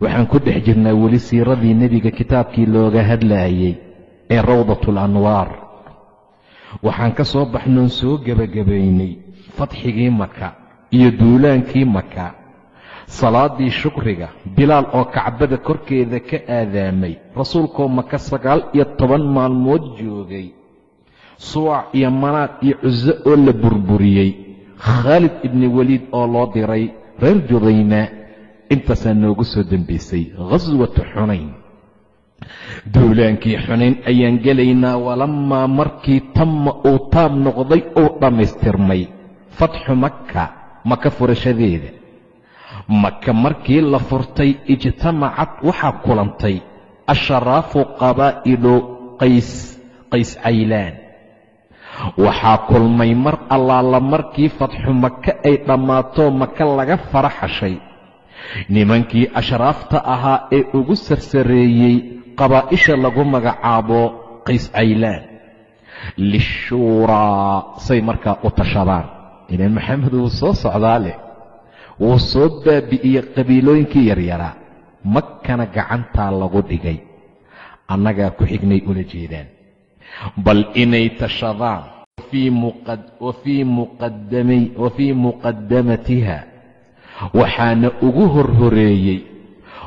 waxaan ku dhex jirnaa weli siiradii nebiga kitaabkii looga hadlaayey ee rawdatul anwaar. Waxaan ka soo baxnoon soo gebagabaynay fadxigii maka iyo duulaankii maka salaadii shukriga bilaal oo kacbada korkeeda ka aadaamay rasuulkoo maka sagaal iyo toban maalmood joogay. Suwac iyo manaad iyo cuso oo la burburiyey. Khaalid ibni weliid oo loo diray reer judayna intaasaa noogu soo dembaysay khaswatu xunayn. Duulaankii xunayn ayaan gelaynaa walammaa markii tamma uu taab noqday uu dhammaystirmay fatxu makka maka furashadeeda. Maka markii la furtay ijtamacad waxaa kulantay asharaafu qabaa'ilu qays qays caylaan. Waxaa kulmay mar allaala markii fatxu maka ay dhammaato maka laga faraxashay nimankii ashraafta ahaa ee ugu sarsareeyey qabaa'isha lagu magacaabo qays caylaan lishuuraa say markaa u tashadaan ilaan maxamed wuu soo socdaa leh. Wuu soo baabi'iyey qabiilooyinkii yaryaraa makana gacantaa lagu dhigay. Annagaa ku xignay ula jeedaan. Bal inay tashadaan wa fii muqaddamatiha waxaana ugu horhoreeyey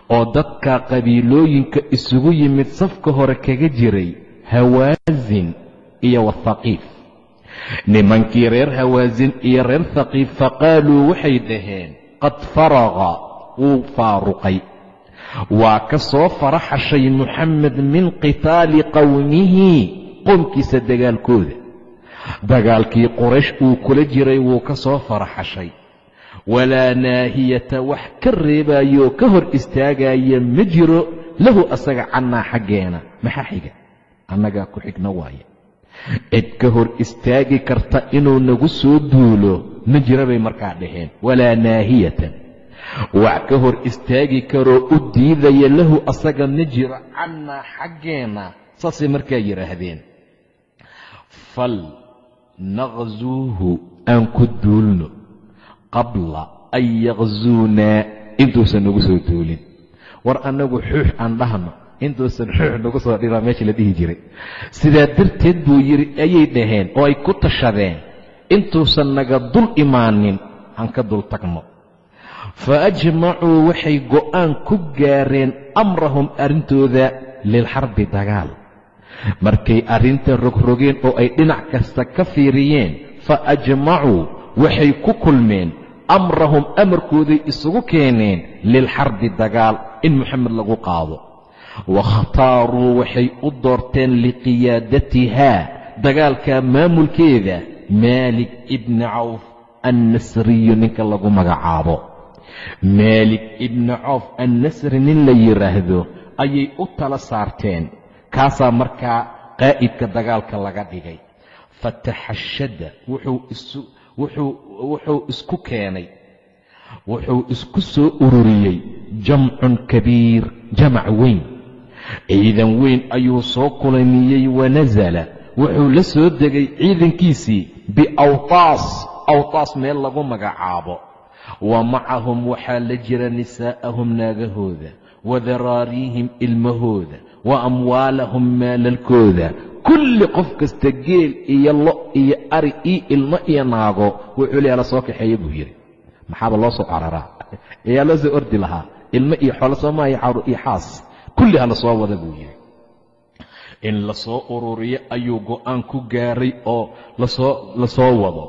oo dadka qabiilooyinka isugu yimid safka hore kaga jiray hawaasin iyo wathaqiif nimankii reer hawaasin iyo reer thaqiif faqaaluu waxay dhaheen qad faraqa wuu faaruqay. Waa ka soo faraxashay muxamed min qitaali qowmihi qoomkiisa dagaalkooda. Dagaalkii quraysh uu kula jiray wuu ka soo faraxashay walaa naahiyata wax ka reebaayoo ka hor istaagaya ma jiro. Lahu asaga cannaa xaggeena. Maxaa xiga? Annagaa ku xigna waaye. Cid ka hor istaagi karta inuu nagu soo duulo ma jiro bay markaa dhaheen. Walaa naahiyatan wax ka hor istaagi karoo u diidaya lahu asaga ma jiro cannaa xaggeenna saasay markaa yidhaahdeen. Fal naqsuuhu aan ku duulno qabla an yaqzuunaa intuusan nagu soo duulin. War annagu xuux aan dhahno intuusan xuux nagu soo dhiraa meesha la dhihi jiray. Sidaa darteed buu yidhi ayay dhaheen oo ay ku tashadeen intuusan naga dul imaanin aan ka dul tagno. Fa ajmacuu waxay go'aan ku gaareen amrahum arrintooda lilxarbi dagaal. Markay arrinta rogrogeen oo ay dhinac kasta ka fiiriyeen fa ajmacuu waxay ku kulmeen amrahum amarkooday isugu keeneen lilxarbi dagaal in moxamed lagu qaado. Wakhtaaruu waxay u doorteen liqiyaadatihaa dagaalka maamulkeeda maalik ibni cawf annasriyu ninka lagu magacaabo. Maalik ibni cawf annasri nin la yidhaahdo ayay u tala saarteen kaasaa markaa qaa'idka dagaalka laga dhigay. Fataxashada wuxuu isku keenay wuxuu isku soo ururiyey jamcun kabiir jamac weyn. Ciidan weyn ayuu soo kulamiyey wanasala wuxuu la soo degay ciidankiisii biawtaas awtaas meel lagu magacaabo. Wa macahum waxaa la jira nisaa'ahum naagahooda wa daraariihim ilmahooda wa amwaalahum maalalkooda kulli qof kasta geel iyo lo iyo ari iyo ilmo iyo naago wuxuu le ala soo kaxeeya buu yidhi. Maxaaba loo soo cararaa ayaa loo soo ordi lahaa. Ilmo iyo xoolo soomaayo cawr iyo xaas. Kulli hala soo wada buu yidhi. In la soo ururiyo ayuu go'aan ku gaaray oo la soo la soo wado.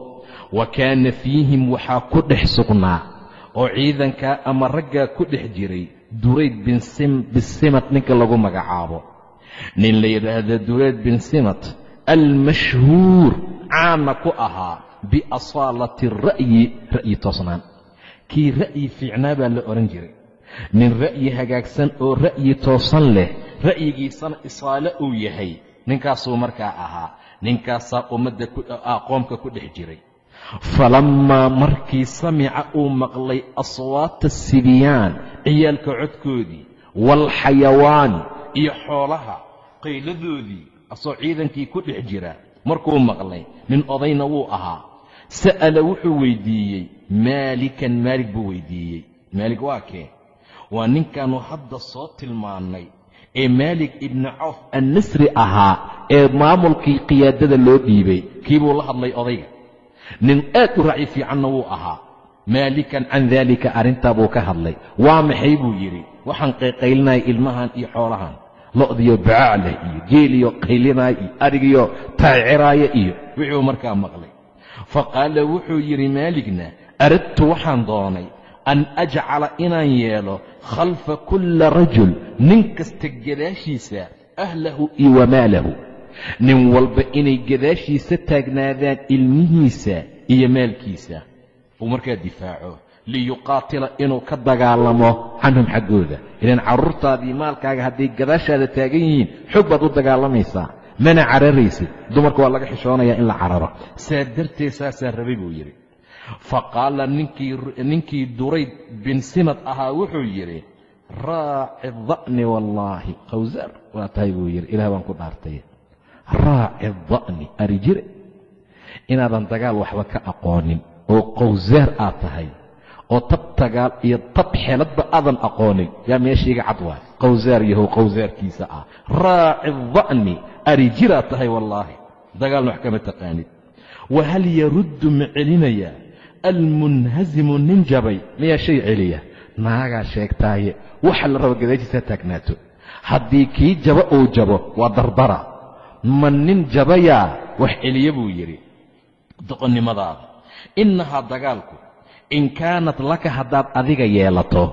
Wa kaana fiihim waxaa ku dhex sugnaa oo ciidankaa ama raggaa ku dhex jiray durayd bin bisimat ninka lagu magacaabo nin la yidhaahda durayd bin simat almashhuur caana ku ahaa biasaalati ra'yi ra'yi toosnaan. Kii ra'yi fiicnaa baa la odhan jiray. Nin ra'yi hagaagsan oo ra'yi toosan leh ra'yigiisana isaale uu yahay. Ninkaasuu markaa ahaa. Ninkaasaa ummadda qoomka ku dhex jiray. Falammaa markii samica uu maqlay aswaata sibyaan ciyaalka codkoodii waalxayawaani iyo xoolaha qayladoodii asoo ciidankii ku dhex jira markuu maqlay nin odayna wuu ahaa. Sa'ala wuxuu weyddiiyey maalikan maalig buu weyddiiyey maalig waa kee? Waa ninkaannu hadda soo tilmaannay ee maalik ibni cawf annasri ahaa ee maamulkii qiyaadada loo dhiibay. Kii buu la hadlay odayga. Nin aad u racyi fiicanna wuu ahaa. Maalikan can daalika arrintaa buu ka hadlay. Waa maxay? buu yidhi. Waxaan qayqaylinaya ilmahan iyo xoolahan lo'diyo bacaaleh iyo geeliyo qaylinaya iyo adhigiyo taaciraaya iyo wuxuu markaa maqlay. Fa qaala wuxuu yidhi maaligna aradtu waxaan doonay an ajcala inaan yeelo khalfa kulla rajul nin kasta gadaashiisa ahlahu iyo wamaalahu nin walba inay gadaashiisa taagnaadaan ilmihiisa iyo maalkiisa uu markaa difaaco liyuqaatila inuu ka dagaalamo canhum xaggooda. Ilaan carruurtaadii maalkaaga hadday gadaashaada taagan yihiin xog baad u dagaalamaysaa mana cararaysid. Dumarka waa laga xishoonayaa in la cararo. Saa darteed saasaa rabay buu yidhi. Fa qaala ninkii durayd bin simad ahaa wuxuu yidhi raaci da'ni wallaahi. Qawsaar waa tahay buu yidhi. Ilaah baan ku dhaartay. Raaci da'ni ari jire. Inaadan dagaal waxba ka aqoonin. Oo qawsaar aad tahay oo tab tagaal iyo tab xeladba aadan aqoonin. Yaa meeshaiga cad waay. Qawsaar yahow qawsaarkiisa ah. Raaci da'ni ari jiraad tahay wallaahi. Dagaalna wax kama taqaanid. Wa hal yaruddu ma celinayaa almunhasimu nin jabay. Miyaa shay celiya? Naagaa sheegtaaye. Waxa la rabo gadaashiisa taagnaato. Haddii kii jabo uu jabo waa dardara ma nin jabayaa? Wax celiya buu yidhi. Doqonnimadaada. Innahaa dagaalku in kaanat laka haddaad adiga yeelato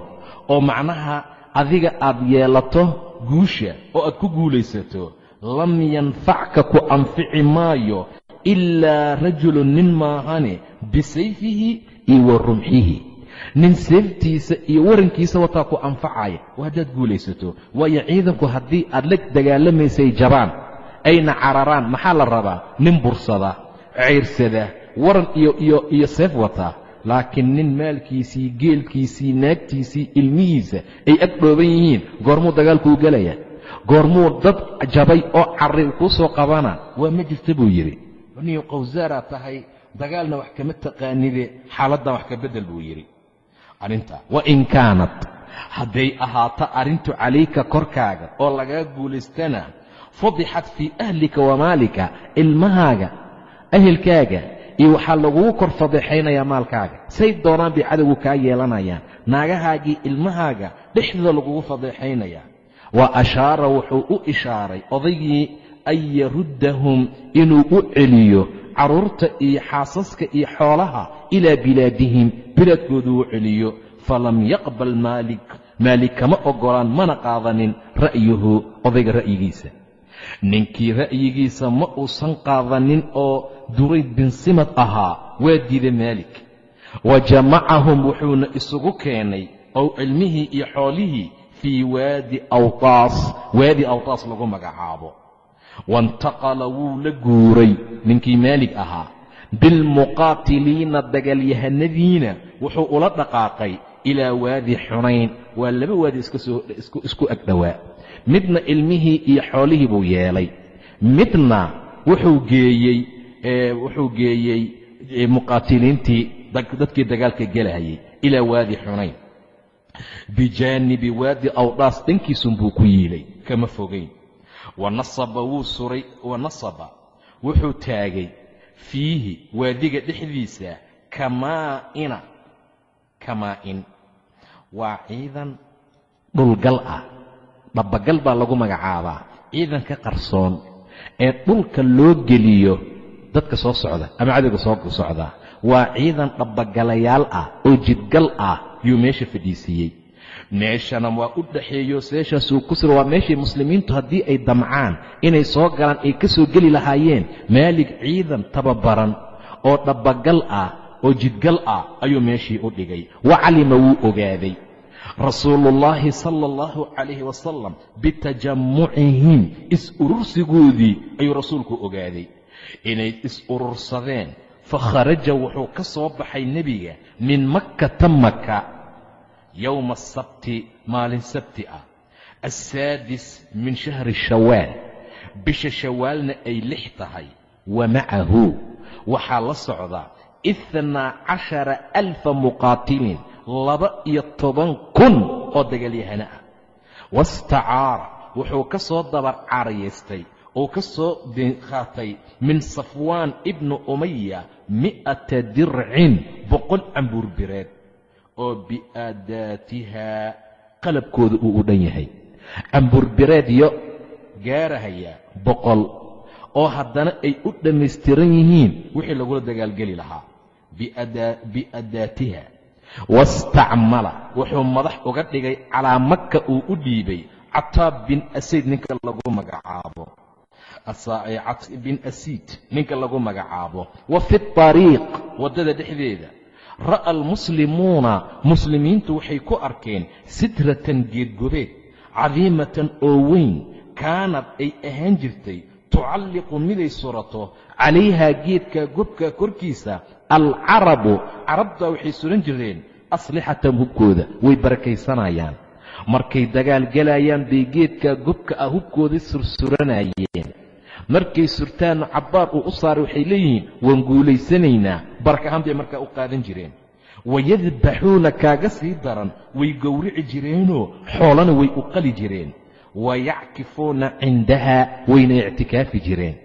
oo macnaha adiga aad yeelato guusha oo aad ku guulaysato lam yanfacka ku anfici maayo ilaa rajulun nin maahane bisayfihi iyo wa rumxihi. Nin seeftiisa iyo warankiisa wataa ku anfacaya waa haddaad guulaysato. Waayo ciidanku haddii aad la dagaalamaysay jabaan ayna cararaan maxaa la rabaa? Nin bursada ceyrsada waran iyo iyo iyo seef wataa laakiin nin maalkiisii geelkiisii naagtiisii ilmihiisa ay ag dhooban yihiin goormuu dagaalkuu gelaya goormuu dad jabay oo carri kuu soo qabana waa ma jirta buu yidhi. Niyo qawsaaraa tahay dagaalna wax kama taqaanide xaaladdan wax ka beddel buu yidhi. Arrintaa wa in kaanat. Hadday ahaato arrintu calayka korkaaga oo lagaa guulaystana fudixat fii ahlika wa maalika ilmahaaga ahelkaaga iyo waxaa lagugu kor fadeexaynayaa maalkaaga. Say doonaan bay cadowgu kaa yeelanayaan. Naagahaagii ilmahaaga dhexdooda lagugu fadeexaynayaa wa ashaara wuxuu u ishaaray odaygii an yaruddahum inuu u celiyo carruurta iyo xaasaska iyo xoolaha ilaa bilaadihim. Bilaadkoodu u celiyo. Falam yaqbal maalik maalik kama oggolaan mana qaadanin ra'yuhu odayga ra'yigiisa ninkii ra'yigiisa ma uusan qaadanin oo durayd bin simad ahaa waa diiday maalik. Wa jamacahum wuxuuna isugu keenay ow cilmihii iyo xoolihii fii waadi awtaas waadi awtaas lagu magacaabo. Waintaqala wuu la guuray ninkii maalig ahaa. Bilmuqaatiliina dagaalyahanadiina wuxuu ula dhaqaaqay ilaa waadi xunayn waa laba waadi isku ag dhowaa midna ilmihii iyo xoolihii buu yeelay midna wuxuu geeyey wuxuu geeyey muqaatiliintii dadkii dagaalka gelahayay ilaa waadi xunayn bijaanibi waadi awdhaas dhankiisun buu ku yiilay kama fogayn wanasaba wuu suray wanasaba wuxuu taagay fiihi waadiga dhexdiisa kamaa'ina kamaa'in. Waa ciidan dhulgal ah. Dhabagal baa lagu magacaabaa. Ciidanka qarsoon ee dhulka loo geliyo dadka soo socda ama cadowga soo socda. Waa ciidan dhabbagalayaal ah oo jidgal ah. Yuu meesha fadhiisiiyey meeshana waa u dhaxeeyo seeshaasuu ku siro waa meeshay muslimiintu haddii ay damcaan inay soo galaan ay ka soo geli lahaayeen maalig ciidan tababaran oo dhabbagal ah oo jidgal ah ayuu meeshii u dhigay. Wa calima wuu ogaaday. Rasuuluullaahi sala allahu calayhi wasalam bitajammucihim is-urursigoodii ayuu rasuulku ogaaday. Inay is-urursadeen fa kharaja wuxuu ka soo baxay nebiga min makkata maka yowma asabti maalin sabti ah assaadis min shahri shawaal bisha shawaalna ay lix tahay wa macahu. Waxaa la socda ithnaa cashara alfa muqaatilin laba iyo toban kun oo dagaalyahano ah. Wastacaara wuxuu ka soo dabar caarayaystay uu ka soo qaatay min safwaan ibnu umaya mi'ata dircin boqol cambuurbireed oo bi'aadaatihaa qalabkooda uu u dhan yahay. Cambuurbireedyo gaarahaya boqol oo haddana ay u dhammaystiran yihiin wixii lagula dagaalgeli lahaa bi'adaatiha. Wastacmala. Wuxuu madax uga dhigay calaa maka uu u dhiibay cataab bin asayd ninka lagu magacaabo. Bin asiid ninka lagu magacaabo. Wa fi طariiq waddada dhexdeeda. Ra'a almuslimuuna muslimiintu waxay ku arkeen sidratan geedgobeed cadiimatan oo weyn. Kaanad ay ahaan jirtay tucalliqu miday surato calayhaa geedka gobka korkiisa alcarabu carabtaa waxay suran jireen aslixatan hubkooda way barakaysanayaan markay dagaal gelayaan bay geedkaa gobka ah hubkooda sursuranayeen. Markay surtaanna cabbaar uu u saaray waxay leeyihiin waan guulaysanaynaa baraka ahaan bay markaa u qaadan jireen. Wayadbaxuuna kaaga sii daran way gowrici jireenoo xoolana way u qali jireen. Wayackifuuna cindahaa wayna ictikaafi jireen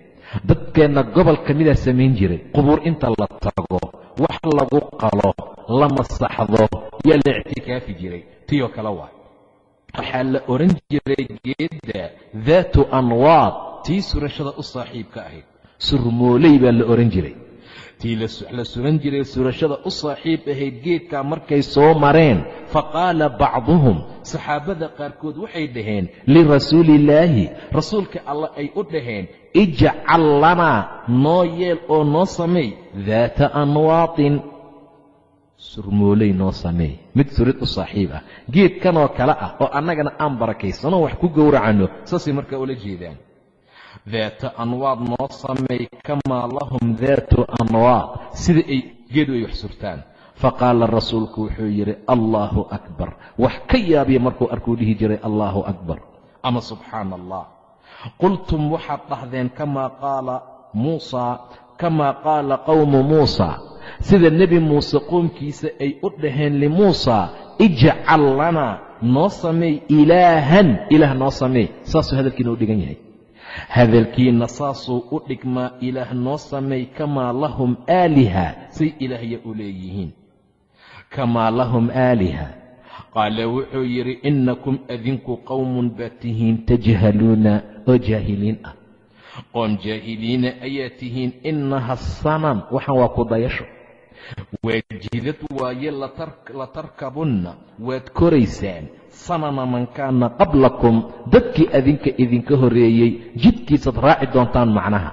dadkeenna gobol ka midaa samayn jiray qubuur inta la tago wax lagu qalo la masaxdo yaa la ictikaafi jiray. Tiyoo kale waa. Waxaa la odhan jiray geedda daatu anwaad tii surashada u saaxiibka ahayd. Surmooley baa la odhan jiray tii la suran jiray surashada u saaxiib ahayd geedkaa markay soo mareen fa qaala bacduhum saxaabada qaarkood waxay dhaheen lirasuuliillaahi rasuulka allah ay u dhaheen ijcal lanaa noo yeel oo noo sameey daata anwaatin surmooley noo sameey mid surid u saaxiib ah geedkanoo kale ah oo annagana aan barakaysanoo wax ku gowracanno saasay markaa ula jeedaan daata anwaad noo sameey kamaa lahum daatu anwaad sida ay geedu ay wax surtaan faqaala rasuulku wuxuu yidhi allaahu akbar. Wax ka yaabiya markuu arkuu dhihi jiray allaahu akbar. Ama subxaana allah qultum waxaad dhahdeen kamaa qaala muusaa kamaa qaala qowmu muusaa sida nebi muuse qoomkiisa ay u dhaheen limuusaa ijcal lanaa noo sameey ilaahan. Ilaah noo sameey saasuu hadalkiina u dhigan yahay hadalkiina saasuu u dhigmaa ilaah noo sameey kamaa lahum aaliha say ilaahya u leeyihiin. Kamaa lahum aaliha. Qaala wuxuu yidhi innakum adinku qowmun baa tihiin tajhaluuna oo jaahiliin ah. Qoom jaahiliina ayaa tihiin innaha sanam waxaan waa ku dayasho. Waajidad waaye latarkabunna waad koraysaan sanama man kaana qablakum dadkii adinka idinka horreeyey jidkiisaad raaci doontaan macnaha.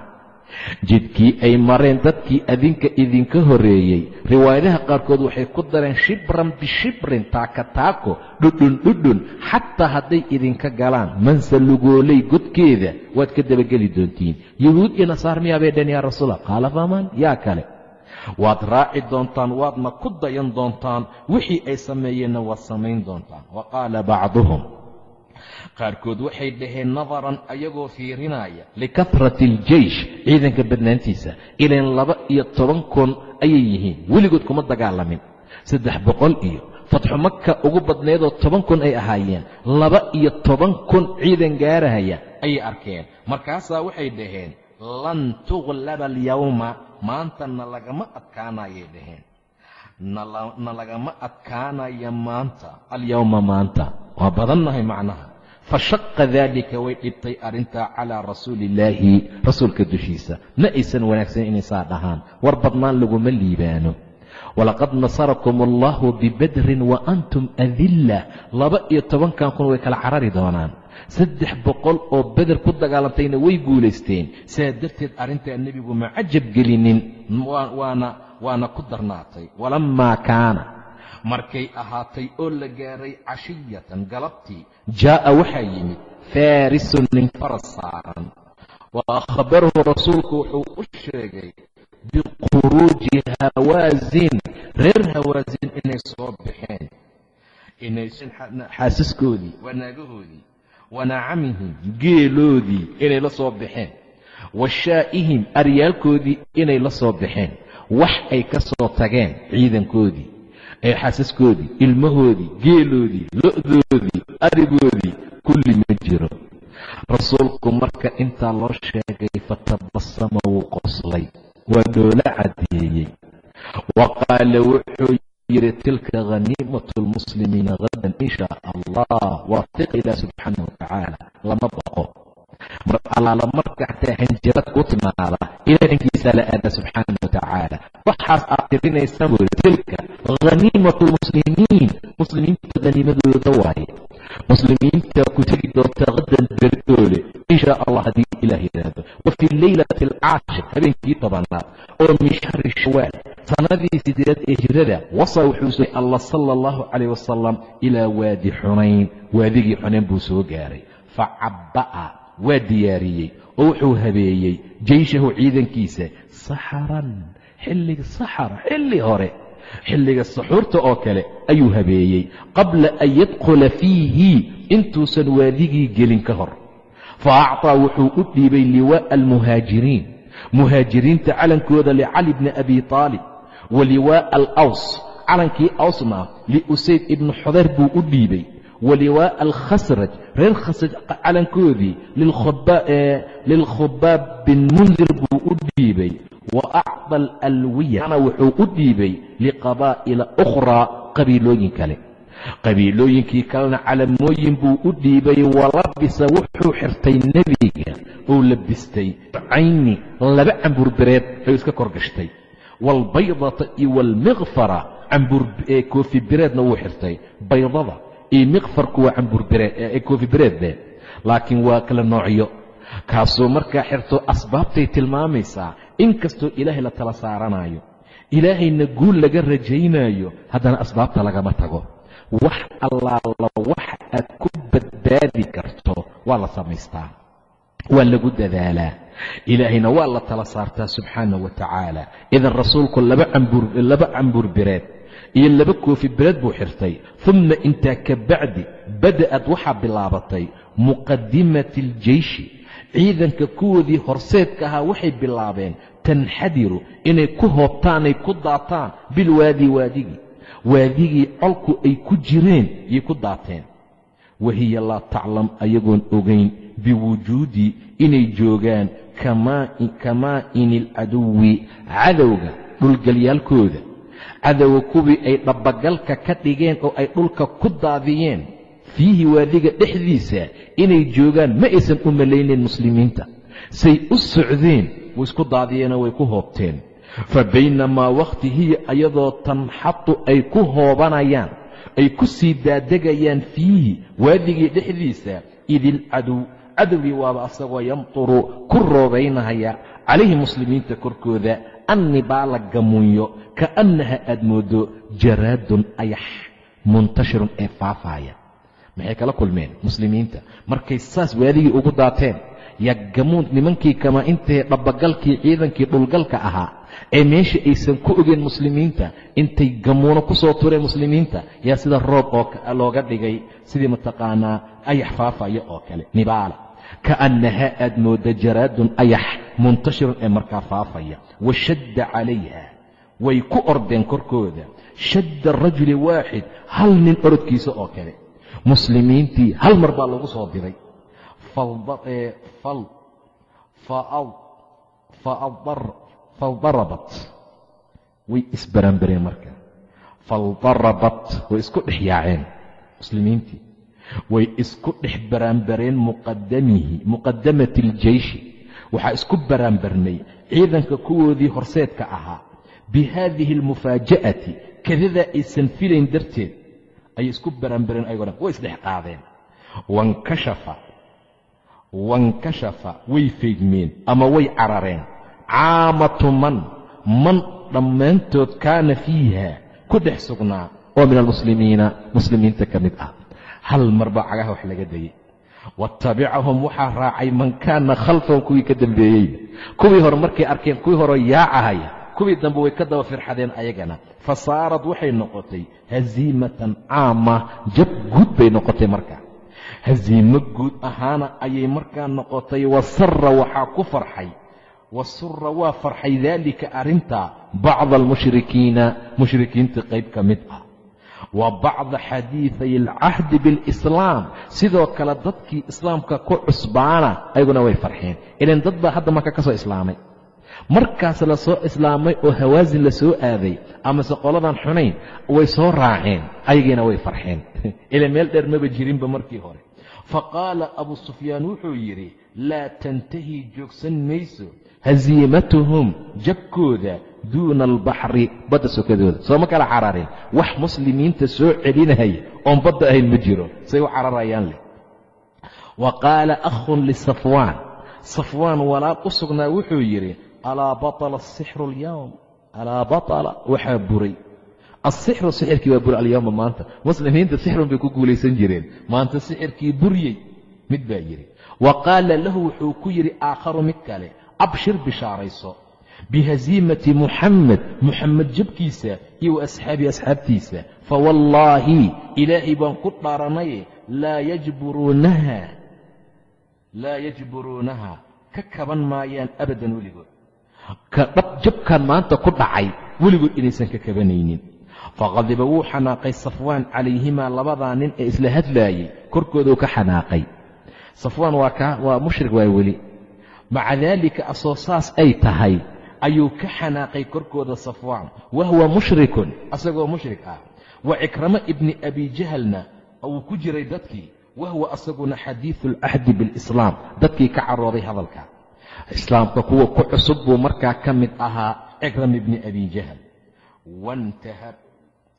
Jidkii ay mareen dadkii adinka idinka horreeyey riwaayadaha qaarkood waxay ku dareen shibran bishibrin taaka taako dhudhun dhudhun xataa hadday idinka galaan mansa lugooley godkeeda waad ka dabageli doontiin. Yuhuud iyo nasaar miyaa bay dheen yaa rasuula qaala faman yaa kale waad raaci doontaan waadna ku dayan doontaan wixii ay sameeyeenna waad samayn doontaan. Wa qaala bacduhum. Qaarkood waxay dhaheen nadaran ayagoo fiirinaya likahrati aljeish ciidanka badnaantiisa ilan laba iyo toban kun ayay yihiin weligood kuma dagaalamin. Saddex boqol iyo fatxu maka ugu badnaydoo toban kun ay ahaayeen laba iyo toban kun ciidan gaarahaya ayay arkeen. Markaasaa waxay dhaheen lan tuglaba alyawma maanta na lagama adkaanayay dhaheen na lagama adkaanaya maanta alyawma maanta. Waa badannahay macnaha. Fashaqa daalika way dhibtay arrintaa calaa rasuuli illaahi rasuulka dushiisa. Ma aysan wanaagsan inay saa dhahaan. War badnaan laguma liibaano. Walaqad nasarakum allahu bibadrin wa antum adilla. Laba iyo tobankan kun way kala carari doonaan saddex boqol oo beder ku dagaalantayna way guulaysteen. Sidaa darteed arrintaa nebigu ma cajab gelinin waana waana ku darnaatay. Walammaa kaana markay ahaatay oo la gaaray cashiyatan galabtii jaa'a waxaa yimid faarisun nin faras saaran. Wa akhbarahu rasuulku wuxuu u sheegay bikhuruuji hawaasin reer hawaasin inay soo baxeen. Inay xaasaskoodii waa naagahoodii wa nacamihim geeloodii inay la soo baxeen. Wa shaa'ihim aryaalkoodii inay la soo baxeen. Wax ay ka soo tageen ciidankoodii ee xaasaskoodii ilmahoodii geeloodii lo'doodii arigoodii kulli ma jiro. Rasuulku marka intaa loo sheegay fatabasama wuu qoslay waa dhoola caddeeyey. Wa qaala wuxuu yidhi tilka khaniimatu lmuslimiina hadan in shaa allah waa tiqa ilaah subxaana wa tacaala lama baqo mar allaala marka xataa ku timaada ilaah dhankiisaa la aada subxaana wa tacaala waxaas aad tirinaysaan buuri tilka khaniimatu lmuslimiin muslimiinta haniimadooda waaye muslimiinta ku tegi doonta hadan berdoole in shaa allah haddii ilaah yidhaahdo wa fi leylati alcaashir habeenkii tobanaad oo min shahri shawaal sanadii sideed ee jirada wasa wuxuu soo allah sala allahu calayh wasalam ilaa waadi xunayn waadigii xunayn buu soo gaaray fa cabba'a waa diyaariyey oo wuxuu habeeyey jeyshahu ciidankiisa saxaran xilliga saxara xilli hore xilliga saxuurta oo kale ayuu habeeyey qabla an yadkhula fiihi intuusan waadigii gelin ka hor. Fa acطaa wuxuu u dhiibay liwaa'a almuhaajiriin. Muhaajiriinta calankooda licali bni abi aalib wa liwaa'a alaws. Calankii awsna liusayd ibni xudayr buu u dhiibay. Wa liwaa'a alkhasraj. Reer khasraj calankoodii lilkhubaab bin mundir buu u dhiibay wa acda alalwiyana wuxuu u dhiibay liqabaa'ila ukhraa qabiilooyin kale qabiilooyinkii kalena calamooyin buu u dhiibay walabisa wuxuu xirtay nebiga uu labistay cayni laba camburbereed ayuu iska kor gashtay waalbaydata iyo waalmiqfara koofi bereedna wuu xirtay baydada iyo miqfarku waa koofi bereedbe laakiin waa kala noocyo kaasuu markaa xirto asbaabtay tilmaamaysaa in kastoo ilaahay la tala saaranayo ilaahayna guul laga rajaynayo haddana asbaabta lagama tago. Wax allaala wax aad ku badbaadi karto waa la samaystaa waa lagu dadaalaa. Ilaahayna waa la tala saartaa subxaana wa tacaala. Idan rasuulku laba cambuur bireed iyo laba koofi bireed buu xirtay. Uma intaa ka bacdi bada'ad waxaa bilaabatay muqadimati aljeyshi ciidanka kuwoodii horseedka ahaa waxay bilaabeen tanxadiru inay ku hoobtaanay ku daataan bilwaadi waadigii waadigii colku ay ku jireen yay ku daateen. Wahiya laa taclam ayagoon ogayn biwujuudi inay joogaan kamaa'ini alcaduwi cadowga dhulgalyaalkooda. Cadowga kuwii ay dhabbagalka ka dhigeen oo ay dhulka ku daadiyeen fiihi waadiga dhexdiisa inay joogaan ma aysan u malaynayn muslimiinta. Say u socdeen way isku daadiyeenoo way ku hoobteen. Fa baynamaa wakhti hiya ayadoo tanxatu ay ku hoobanayaan ay ku sii daadegayaan fiihi waadigii dhexdiisa idilcadow cadowgii waaba asagoo yamturu ku roobaynahaya calayhi muslimiinta korkooda annibaala gamunyo kaannaha aad mooddo jaraadun ayax muntashirun ee faafaaya maxay kala kulmeen? Muslimiinta. Markay saas waadigii ugu daateen yaa gamuun nimankii kamaa intay dhabbagalkii ciidankii dhulgalka ahaa ee meesha aysan ku ogeen muslimiinta intay gamuuno ku soo tureen muslimiinta yaa sida roob oo looga dhigay sidii mataqaanaa ayax faafaya oo kale nibaala. Kaannahaa aad moodda jaraadun ayax muntashirun ee markaa faafaya. Wa shadda calayha way ku ordeen korkooda. Shadda rajuli waaxid hal nin orodkiisa oo kale muslimiintii hal mar baa lagu soo diray. Faldarabat way isbaranbareen marka. Faldarabat way isku dhex yaaceen muslimiintii. Way isku dhex baraanbareen muqadamihi muqadamati aljeyshi waxaa isku baraanbarnay ciidanka kuwoodii horseedka ahaa bi haadihi almufaaja'ati kadadaa aysan filayn darteed ayay isku baraanbareen ayagoo dhan way isdhex qaadeen. Wankashafa wankashafa way feegmeen ama way carareen. Caamatu man man dhammaantood kaana fiiha ku dhex sugnaa. Oo min almuslimiina muslimiinta ka mid ah. Hal marba cagaha wax laga dayay. Watabicahum waxaa raacay man kaana khalfahum kuwii ka dambeeyey. Kuwii hore markay arkeen kuwii hore yaacahaya kuwii dambe way ka daba firxadeen ayagana. Fa saarad waxay noqotay haziimatan caama. Jab guud bay noqotay markaa haziimo guud ahaana ayay markaa noqotay wasara waxaa ku farxay. Wasura waa farxay daalika arrintaa bacda almushrikiina. Mushrikiinta qayb ka mid ah. Wa bacda xadiiday alcahdi biاlislaam sidoo kale dadkii islaamka ku cusbaana ayaguna way farxeen. Ilan dad baa hadda marka ka soo islaamay markaas la soo islaamay oo hawaasin la soo aaday amase qoladan xunayn way soo raaceen ayagiina way farxeen. Ila meel dheer maba jirinba markii hore. Faqaala abu sufyaan wuxuu yidhi laa tantahii joogsan mayso. Hasiimatuhum jabkooda duuna albaxri badda sokadooda. Sooma kala cararin wax muslimiinta soo celinaya oon badda ahayn ma jiro. Say u cararayaan leh. Wa qaala akhun lisafwaan safwaan walaal u sugnaa wuxuu yidhi alaa batala asixru alyowm alaa batala waxaa buray. Asixru sixirkii waa buray alyowma maanta. Muslimiinta sixrun bay ku guulaysan jireen. Maanta sixirkii buryey mid baa yidhi. Wa qaala lahu wuxuu ku yidhi aakharu mid kale abshir bishaarayso. Bihasiimati muxamed muxamed jabkiisa iyo wa asxaabii asxaabtiisa fawallaahi ilaahay baan ku dhaaranaye laa yajburuunaha laa yajburuunaha. Ka kaban maayaan abadan weligood dhab jabkan maanta ku dhacay weligood inaysan ka kabanaynin. Faqadiba wuu xanaaqay safwaan calayhimaa labadaa nin ee isla hadlaayey korkooduu ka xanaaqay. Safwaan waa mushrik waa weli. Maca daalika asoo saas ay tahay ayuu ka xanaaqay korkooda safwaan. Wa huwa mushrikun asagoo mushrik ah. Wa cikramo ibni abi jahalna uu ku jiray dadkii wa huwa asaguna xadiidu alcahdi bialislaam dadkii ka carooday hadalka islaamka kuwa ku cusub buu markaa ka mid ahaa cikram ibni abi jahal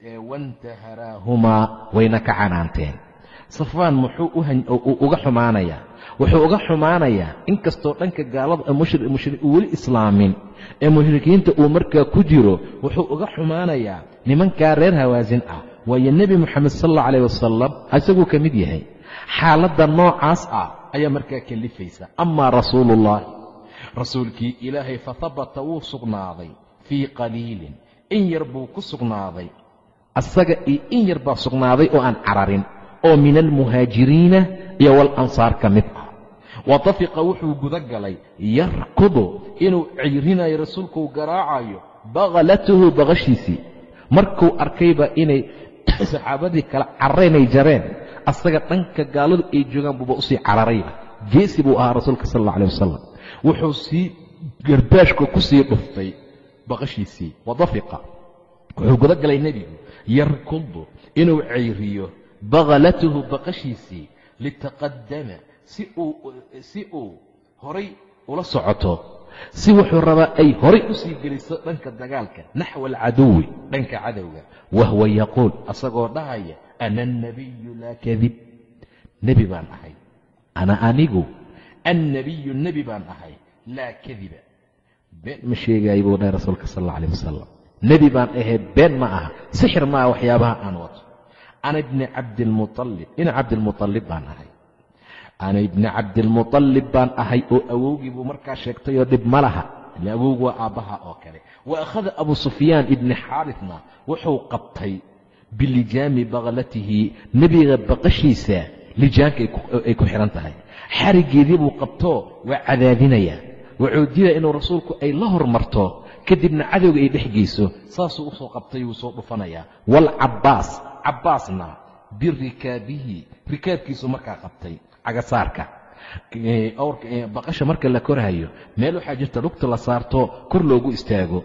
wantaharaahumaa wayna ka canaanteen. Safwaan muxuu uga xumaanayaa. Wuxuu uga xumaanayaa inkastoo dhanka gaalada uu weli islaamin ee mushrikiinta uu markaa ku jiro wuxuu uga xumaanayaa nimankaa reer hawaasin ah. Waayo nebi moxamed sal alla wasalam isaguu ka mid yahay. Xaaladda noocaas ah ayaa markaa kalifaysa amaa rasuuluullaahi rasuulkii ilaahay fahabata wuu sugnaaday fii qaliilin in yar buu ku sugnaaday. Asaga iyo in yar baa sugnaaday oo aan cararin oo min almuhaajiriina iyo walansaar ka mid ah. Wa tafiqa wuxuu guda galay yarkudu inuu ciyrinayo rasuulkuu garaacayo baqalatuhu baqashiisii markuu arkayba inay saxaabadii kale carraynay jareen asaga dhanka gaaladu ay joogaan buuba u sii cararayba. Geesi buu ahaa rasuulka sal alla alih wasalam wuxuu sii garbaashka ku sii dhuftay baqashiisii wa dafiqa wuxuu guda galay nebigu yarkudu inuu cayriyo baqalatuhu baqashiisii litaqadama si uu horay ula socoto si wuxuu rabaa ay horay u sii geliso dhanka dagaalka naxwa alcaduwi dhanka cadowga wahuwa yaquul asagoo dhahaya ana annabiyu laa kadib nebi baan ahay ana anigu annabiyu nebi baan ahay laa kadiba been ma sheegaayo buu dhahay rasuulka sal alla wasalam nebi baan ahayd been ma aha sixir ma aha waxyaabaha aan wato ana ibni cabdiilmualib ina cabdiilmualib baan ahay ana ibni cabdiilmualib baan ahay oo awowgii buu markaa sheegtay oo dhib ma laha ile awowgu waa aabbaha oo kale wa akhada abu sufyaan ibni xaaritna wuxuu qabtay bilijaami baqlatihi nebiga baqashiisa lijaanka ay ku xihan tahay xarigeedii buu qabtoo waa cadaadinayaa wuxuu diidaa inuu rasuulku ay la hormarto kadibna cadowga ay dhex geyso saasuu u soo qabtay wuu soo dhufanayaa waalcabbaas cabbaasna birikaabihi rikaabkiisu markaa qabtay cagasaarka baqasha marka la korhayo meel waxaa jirta lugta la saarto kor loogu istaago.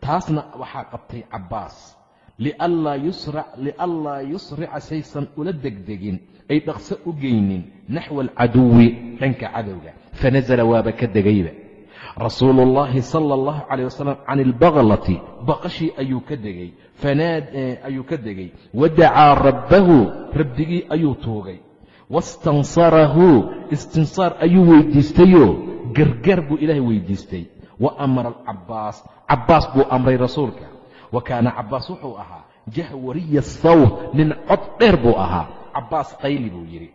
Taasna waxaa qabtay cabbaas. Lianlaa yusrica saysan ula degdegin ay dhaqso u geynin naxwa alcaduwi dhanka cadowga. Fanasala waaba ka degayba. Rasuulu اllahi sala اllahu calayh wasalam can ilbaklati baqashii ayuu ka degay. Ayuu ka degay. Wadacaa rabbahu rabbigii ayuu tuugay. Wastansarahu istinsaar ayuu weydiistayoo gargaar buu ilaahay weydiistay. Wa amara alcabaas cabbaas buu amray rasuulka. Wa kaana cabbaas wuxuu ahaa jahwariya sawr nin cod dheer buu ahaa cabbaas qayli buu yidhi.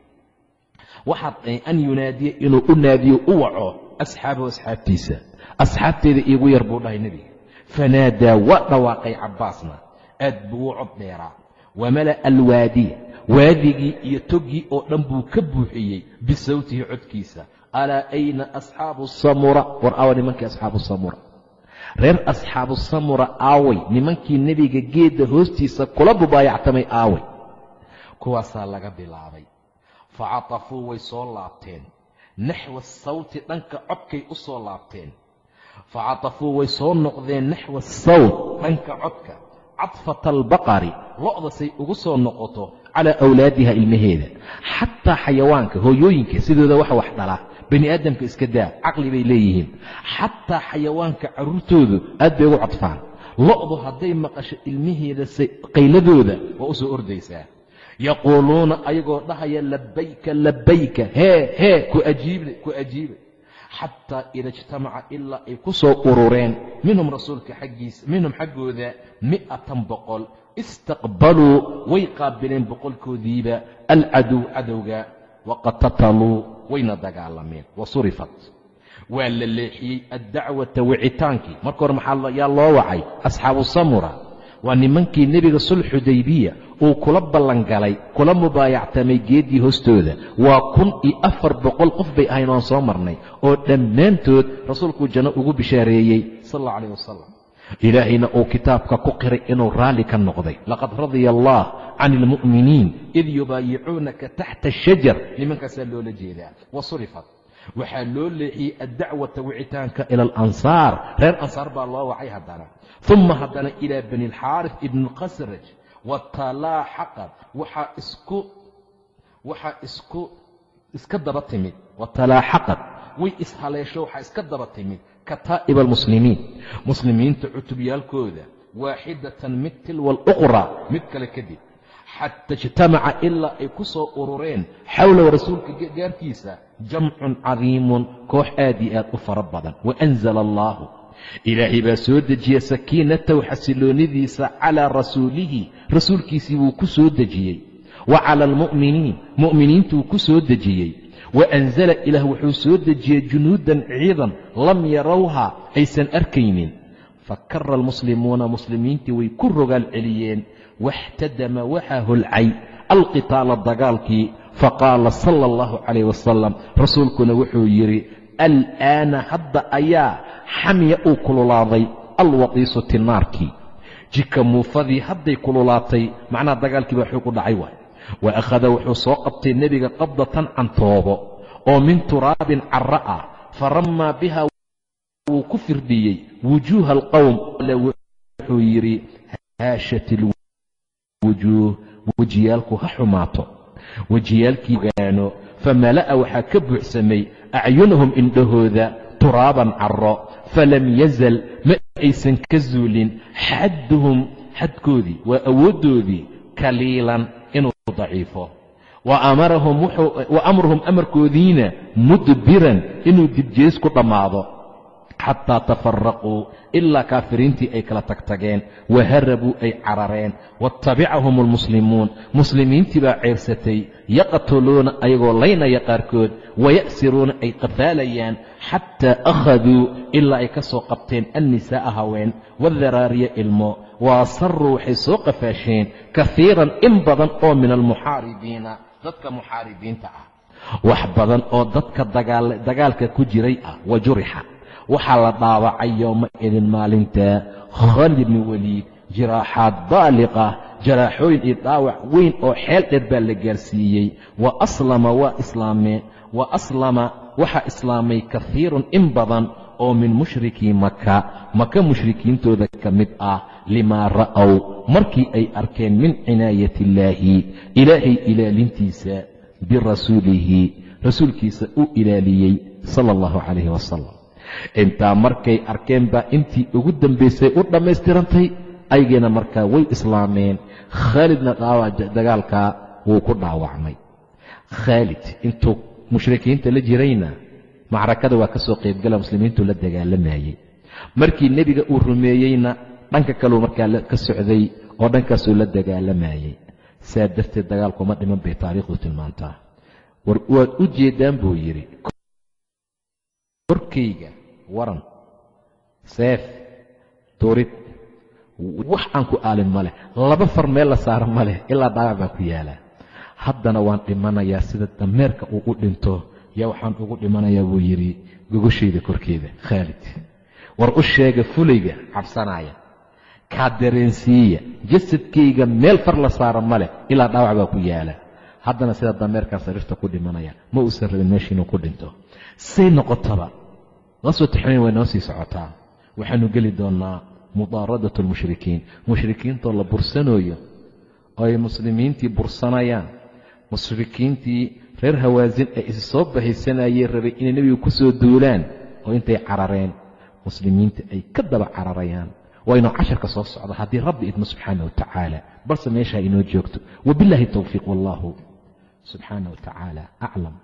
Waxaad an yunaadiya inuu u naadiyo u waco asxaabahu asxaabtiisa. Asxaabteeda iigu yar buu dhahay nebiga fanaadaa waa dhawaaqay cabbaasna. Aad buu u cod dheeraa. Wamala'a alwaadiya waadigii iyo toggii oo dhan buu ka buuxiyey bisawtihi codkiisa. Alaa ayna asxaabu samura? War aawa nimankii asxaabu samura. Reer asxaabu samura aaway. Nimankii nebiga geedda hoostiisa kula mubaayactamay aaway kuwaasaa laga bilaabay. Fa catafuu way soo laabteen. Naxwa sawti dhanka codkay u soo laabteen. Fa catafuu way soo noqdeen naxwa sawt dhanka codka. Cadfata albaqari lo'da say ugu soo noqoto calaa awlaadiha ilmaheeda. Xataa xayawaanka hooyooyinka sidooda waxa wax dhala. Bani aadamka iska daa caqli bay leeyihiin. Xataa xayawaanka carruurtoodu aad bay ugu cadfaan lo'du hadday maqasho ilmaheeda qayladooda waa u soo ordaysaa yaquuluuna ayagoo dhahaya labayka labayka hee hee ku ajiibay ku ajiibay xataa ida ijtamaca ilaa ay ku soo urureen minhum rasuulka xaggiisa minhum xaggooda mi'atan boqol istaqbaluu way qaabileen boqolkoodiiba alcadow cadowga waqatataluu wayna dagaalameen wa surifat waa la leexiyey addacwata wicitaankii marka hore maxaa yaa loo wacay asxaabu samura waa nimankii nebiga sulxudaybiya uu kula ballangalay kula mubaayactamay geeddii hoostooda. Waa kun iyo afar boqol qof bay ahayn oan soo marnay oo dhammaantood rasuulkuu janno ugu bishaareeyey sal alla calayh wasalam ilaahayna uu kitaabka ku qiray inuu raalli ka noqday. Laqad radiya allah can ilmu'miniin id yubaayicuunaka taxta ashajar nimankaasaa loola jeedaa. Wa surifat waxaa loo leexiyey addacwata wicitaanka ila alansaar. Reer ansaar baa loo wacay haddana. Uma haddana ilaa bani alxaarif ibni khasraj watalaaxaqad waxaa isku waxaa isku iska daba timid. Watalaaxaqad way ishaleesho waxaa iska daba timid. Kataa'iba almuslimiin. Muslimiinta cutubyaalkooda waaxidatan mid tilwa aluqraa mid kale kadib xata ijtamaca ilaa ay ku soo urureen xowlahu rasuulka gaarkiisa jamcun cadiimun koox aad iyo aad u fara badan waanzala allaahu ilaahay baa soo dejiya sakiinatahu xasiloonidiisa calaa rasuulihi rasuulkiisii wuu ku soo dejiyey wa cala almu'miniin mu'miniintuu ku soo dejiyey wa anzala ilaah wuxuu soo dejiyey junuudan ciidan lam yarawha aysan arkaynin fakara almuslimuuna muslimiintii way ku rogaal celiyeen waxtadama waxaa holcay alqitaala dagaalkii faqaala sala allahu calayh wasalam rasuulkuna wuxuu yidhi al'aana hadda ayaa xamya uu kululaaday alwaqiisu tinaarkii jika muufadii hadday kululaatay macnaha dagaalkii baa xoog u dhacay waay wa akhada wuxuu soo qabtay nebiga qabdatan cantoobo oo min turaabin carra ah fa rammaa biha wuu ku firdhiyey wujuuha alqowm wuxuu yidhi haashat ilwujuuh wejiyaalku ha xumaato wejiyaalkii gaano famala'a waxaa ka buuxsamay acyunahum indhahooda turaaban carro falam yazal ma aysan ka zuulin xadduhum xadkoodii waa awooddoodii kaliilan inuu daciifo. Wa amruhum amarkoodiina mudbiran inuu dibjees ku dhammaado xataa tafaraquu ilaa kaafiriintii ay kala tagtageen wa harabuu ay carareen waattabicahum almuslimuun muslimiintii baa ceersatay yaqtuluuna ayagoo laynaya qaarkood waya'siruuna ay qafaalayaan xataa akhaduu ilaa ay ka soo qabteen annisaa'a haween wadaraariya ilmo wa asaruu waxay soo qafaasheen kahiiran in badan oo min almuxaaribiina dadka muxaaribiinta ah wax badan oo dadka dagaalka ku jiray ah wa jurixa waxaa la dhaawacay yowma idin maalinta. Khaalid ibni weliid jiraaxaad baaliqa jaraaxooyin iyo dhaawac weyn oo xeel dheer baa la gaarsiiyey. Wa aslama waa islaameen wa aslama waxaa islaamay kahiirun in badan oo min mushrikii maka maka mushrikiintooda ka mid ah limaa ra'ow markii ay arkeen min cinaayati illaahi ilaahay ilaalintiisa birasuulihi rasuulkiisa uu ilaaliyey sala allahu calayhi wasalam intaa markay arkeen baa intii ugu dambaysay u dhammaystirantay aygiina markaa way islaameen. Khaalidna dagaalkaa wuu ku dhaawacmay. Khaalid intuu mushrikiinta la jirayna macrakada waa ka soo qaybgala muslimiintu la dagaalamayey markii nebiga uu rumeeyeyna dhanka kaleu markaa ka socday oo dhankaasuu la dagaalamayey saa darteed dagaalkuma dhiman bay taariikhdu tilmaantaa. Waad u jeedaan buu yidhi. Korkayga waran seef turid wax aan ku aalin ma leh laba far meel la saara ma leh ilaa dhaawac baan ku yaalaa haddana waan dhimanayaa sida dameerka uu u dhinto yaa waxaan ugu dhimanayaa buu yidhi gogoshayda korkeeda khaalid. War u sheega fulayga cabsanaya kaa dareensiiya jasadkayga meel far la saara ma leh ilaa dhaawac baa ku yaalla. Haddana sida dameerkaa sariirta ku dhimanaya ma uusan rabin meesha inuu ku dhinto. Say noqotaba la soo taxnayn way noo sii socotaa. Waxaanu geli doonnaa mudaaradat almushrikiin mushrikiintoo la bursanayo oo ay muslimiintii bursanayaan. Mushrikiintii reer hawaasin ay is soo bahaysanayeen rabay inay nebiga ku soo duulaan oo intay carareen. Muslimiinta ay ka daba cararayaan. Waa inuu casharka soo socdo haddii rabbi idmo subxaana wa tacaala. Balse meeshaa inoo joogto. Wabilaahi towfiiq wallahu subxaana wa aclam